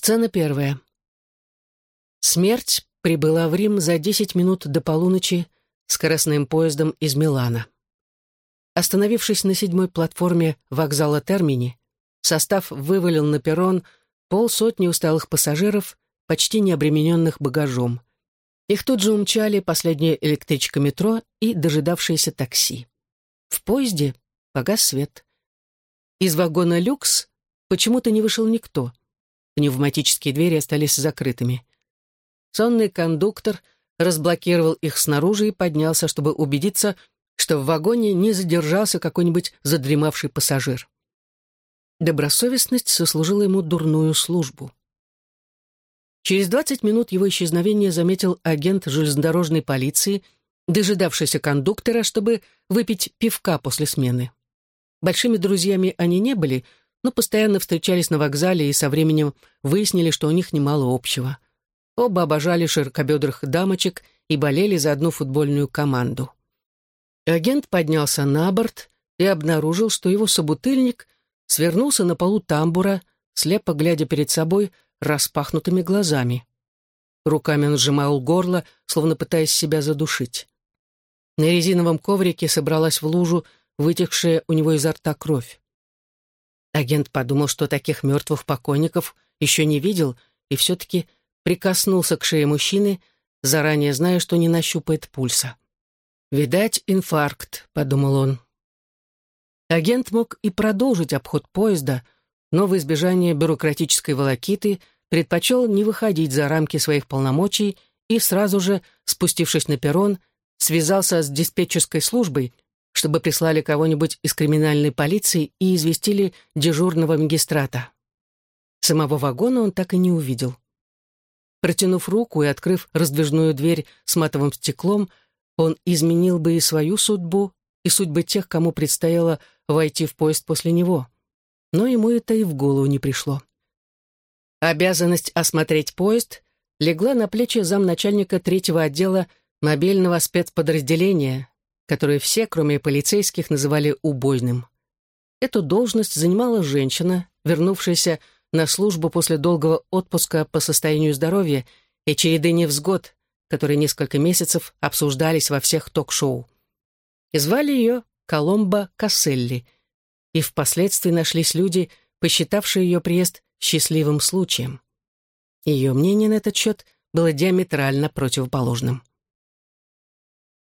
Сцена первая. Смерть прибыла в Рим за 10 минут до полуночи скоростным поездом из Милана. Остановившись на седьмой платформе вокзала Термини, состав вывалил на перрон полсотни усталых пассажиров, почти не обремененных багажом. Их тут же умчали последняя электричка метро и дожидавшееся такси. В поезде погас свет. Из вагона «Люкс» почему-то не вышел никто. Пневматические двери остались закрытыми. Сонный кондуктор разблокировал их снаружи и поднялся, чтобы убедиться, что в вагоне не задержался какой-нибудь задремавший пассажир. Добросовестность сослужила ему дурную службу. Через 20 минут его исчезновения заметил агент железнодорожной полиции, дожидавшийся кондуктора, чтобы выпить пивка после смены. Большими друзьями они не были, но постоянно встречались на вокзале и со временем выяснили, что у них немало общего. Оба обожали широкобедрых дамочек и болели за одну футбольную команду. Агент поднялся на борт и обнаружил, что его собутыльник свернулся на полу тамбура, слепо глядя перед собой распахнутыми глазами. Руками он сжимал горло, словно пытаясь себя задушить. На резиновом коврике собралась в лужу вытекшая у него изо рта кровь. Агент подумал, что таких мертвых покойников еще не видел, и все-таки прикоснулся к шее мужчины, заранее зная, что не нащупает пульса. «Видать, инфаркт», — подумал он. Агент мог и продолжить обход поезда, но в избежание бюрократической волокиты предпочел не выходить за рамки своих полномочий и сразу же, спустившись на перрон, связался с диспетчерской службой, чтобы прислали кого-нибудь из криминальной полиции и известили дежурного магистрата. Самого вагона он так и не увидел. Протянув руку и открыв раздвижную дверь с матовым стеклом, он изменил бы и свою судьбу, и судьбы тех, кому предстояло войти в поезд после него. Но ему это и в голову не пришло. Обязанность осмотреть поезд легла на плечи замначальника третьего отдела мобильного спецподразделения, которое все, кроме полицейских, называли убойным. Эту должность занимала женщина, вернувшаяся на службу после долгого отпуска по состоянию здоровья и череды невзгод, которые несколько месяцев обсуждались во всех ток-шоу. И звали ее Коломбо Касселли, и впоследствии нашлись люди, посчитавшие ее приезд счастливым случаем. Ее мнение на этот счет было диаметрально противоположным.